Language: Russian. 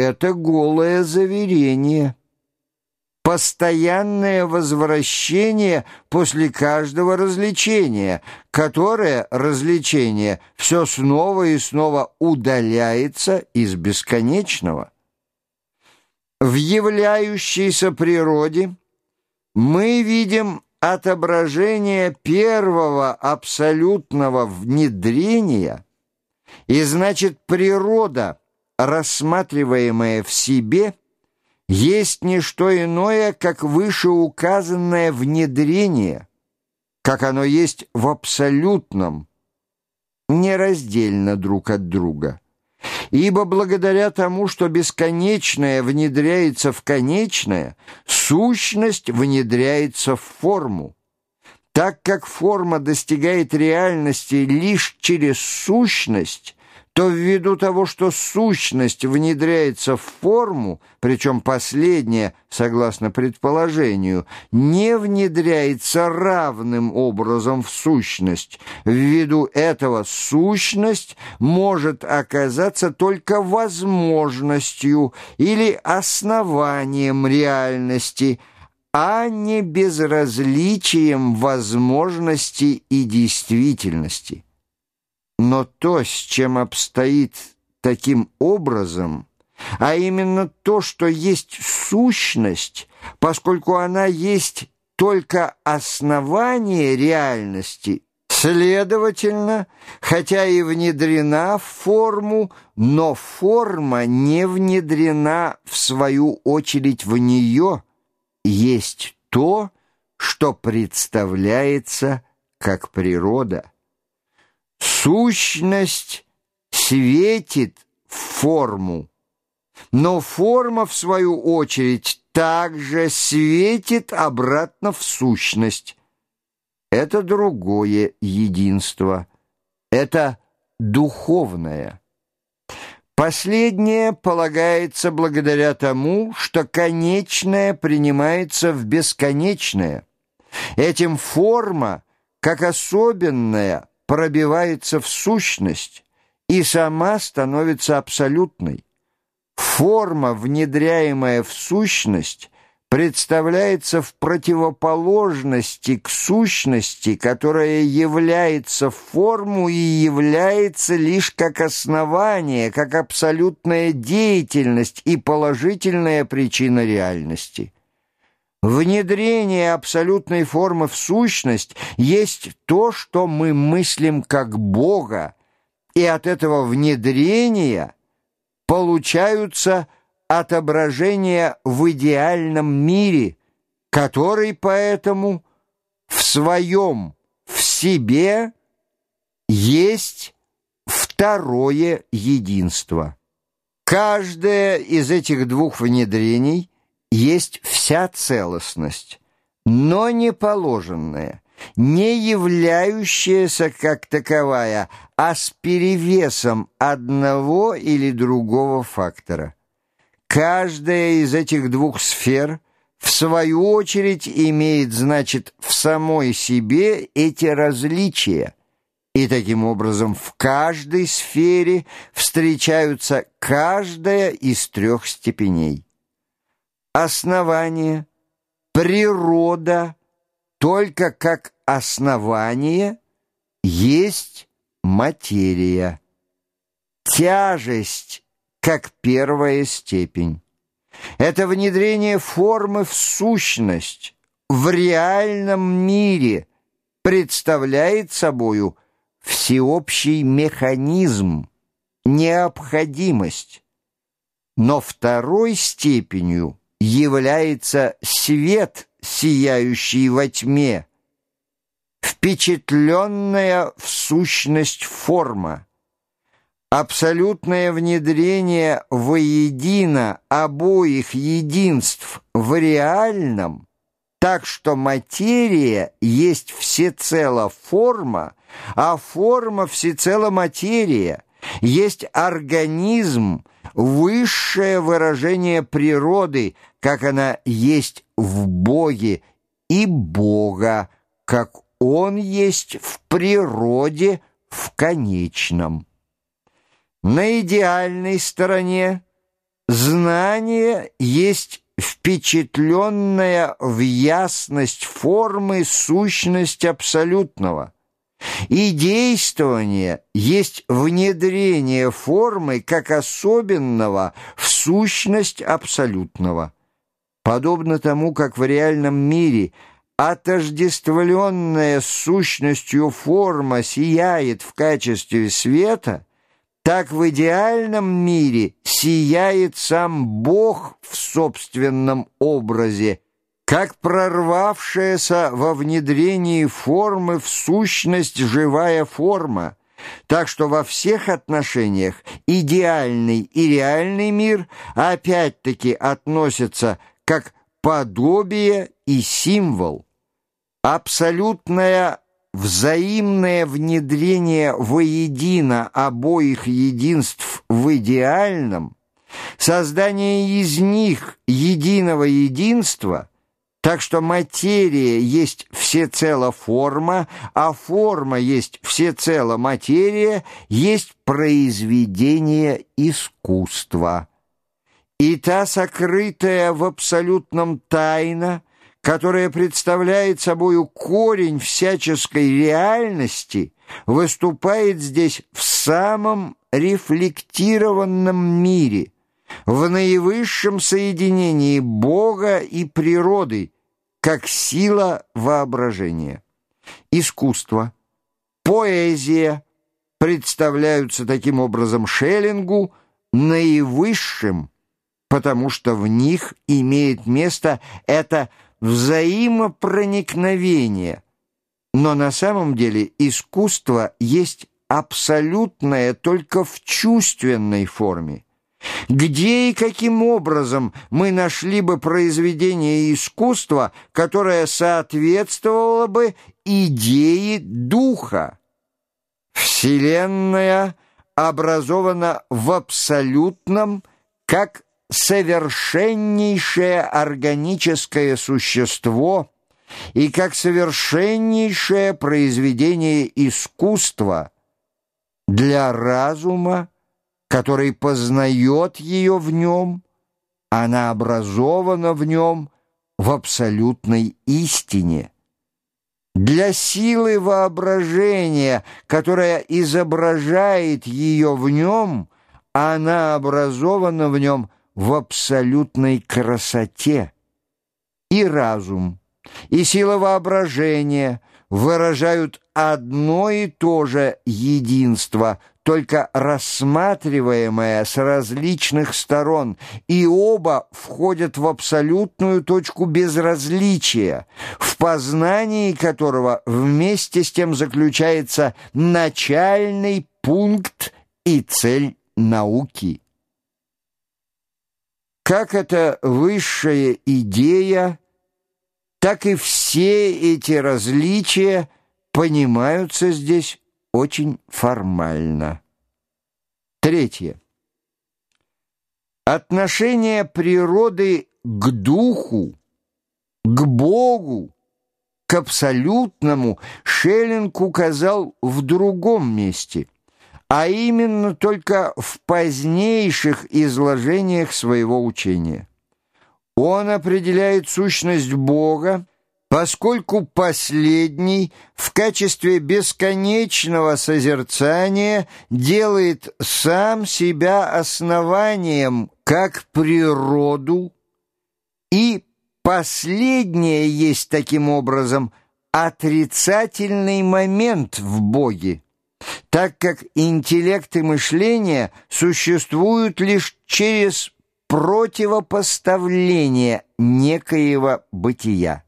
это голое заверение, постоянное возвращение после каждого развлечения, которое развлечение все снова и снова удаляется из бесконечного. В являющейся природе мы видим отображение первого абсолютного внедрения, и значит природа, рассматриваемая в себе, есть не что иное, как вышеуказанное внедрение, как оно есть в абсолютном, нераздельно друг от друга. Ибо благодаря тому, что бесконечное внедряется в конечное, сущность внедряется в форму. Так как форма достигает реальности лишь через сущность, то ввиду того, что сущность внедряется в форму, причем последняя, согласно предположению, не внедряется равным образом в сущность, ввиду этого сущность может оказаться только возможностью или основанием реальности, а не безразличием возможности и действительности. Но то, с чем обстоит таким образом, а именно то, что есть сущность, поскольку она есть только основание реальности, следовательно, хотя и внедрена в форму, но форма не внедрена в свою очередь в нее, есть то, что представляется как природа. Сущность светит в форму, но форма, в свою очередь, также светит обратно в сущность. Это другое единство, это духовное. Последнее полагается благодаря тому, что конечное принимается в бесконечное. Этим форма, как особенная, пробивается в сущность и сама становится абсолютной. Форма, внедряемая в сущность, представляется в противоположности к сущности, которая является форму и является лишь как основание, как абсолютная деятельность и положительная причина реальности. Внедрение абсолютной формы в сущность есть то, что мы мыслим как Бога, и от этого внедрения получаются отображения в идеальном мире, который поэтому в своем, в себе есть второе единство. Каждое из этих двух внедрений есть вся целостность, но не положенная, не являющаяся как таковая, а с перевесом одного или другого фактора. Каждая из этих двух сфер в свою очередь имеет, значит, в самой себе эти различия, и таким образом в каждой сфере встречаются каждая из трех степеней основание, природа только как основание есть материя, тяжесть как первая степень. Это внедрение формы в сущность, в реальном мире представляет собою всеобщий механизм, необходимость. Но второй степенью является свет, сияющий во тьме, впечатленная в сущность форма, абсолютное внедрение воедино обоих единств в реальном, так что материя есть всецело форма, а форма всецело материя, есть организм, высшее выражение природы, как она есть в Боге, и Бога, как Он есть в природе в конечном. На идеальной стороне знание есть впечатленная в ясность формы сущность абсолютного – и действование есть внедрение формы как особенного в сущность абсолютного. Подобно тому, как в реальном мире отождествленная сущностью форма сияет в качестве света, так в идеальном мире сияет сам Бог в собственном образе, как прорвавшаяся во внедрении формы в сущность живая форма, так что во всех отношениях идеальный и реальный мир опять-таки относятся как подобие и символ. Абсолютное взаимное внедрение воедино обоих единств в идеальном, создание из них единого единства – так что материя есть всецело форма, а форма есть всецело материя, есть произведение искусства. И та сокрытая в абсолютном тайна, которая представляет собою корень всяческой реальности, выступает здесь в самом рефлектированном мире – в наивысшем соединении Бога и природы, как сила воображения. Искусство, поэзия представляются таким образом Шеллингу наивысшим, потому что в них имеет место это взаимопроникновение. Но на самом деле искусство есть абсолютное только в чувственной форме. Где и каким образом мы нашли бы произведение искусства, которое соответствовало бы идее духа? Вселенная образована в абсолютном, как совершеннейшее органическое существо и как совершеннейшее произведение искусства для разума, который познает ее в нем, она образована в нем в абсолютной истине. Для силы воображения, которая изображает ее в нем, она образована в нем в абсолютной красоте. И разум, и сила воображения выражают одно и то же единство – только рассматриваемое с различных сторон, и оба входят в абсолютную точку безразличия, в познании которого вместе с тем заключается начальный пункт и цель науки. Как эта высшая идея, так и все эти различия понимаются здесь очень формально. Третье. Отношение природы к духу, к Богу, к абсолютному Шеллинг указал в другом месте, а именно только в позднейших изложениях своего учения. Он определяет сущность Бога поскольку последний в качестве бесконечного созерцания делает сам себя основанием как природу, и последнее есть таким образом отрицательный момент в Боге, так как интеллект и мышление существуют лишь через противопоставление некоего бытия.